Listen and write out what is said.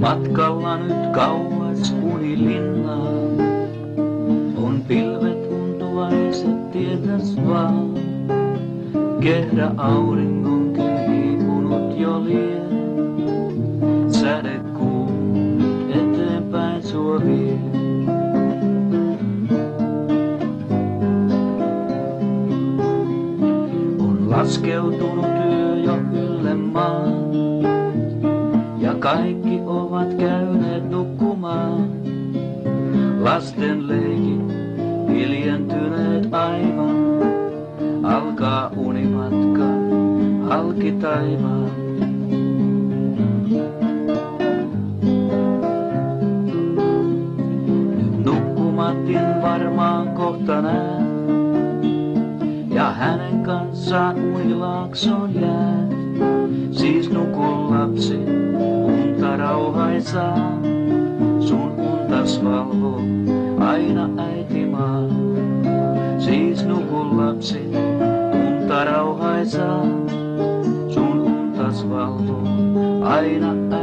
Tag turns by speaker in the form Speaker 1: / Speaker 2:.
Speaker 1: Matkalla nyt kauas unilinnaan, on pilvet untuvaiset tietäs vaan. Kehdä auringonkin hiipunut jo lie, sädekuu nyt eteenpäin sua vie. On laskeutunut yö jo ja kaikki ovat käyneet nukkumaan. Lasten leikit hiljentyneet aivan, alkaa unimatka halki taivaan. Nukkumatin varmaan kohta näen, ja hänen kanssaan unilaaksoon jää. Siis nuku lapsi, Pohaiza sun untas valvo aina äitimaa. Siis nuku lapsi unta rauhaisaa sun untas valvo aina.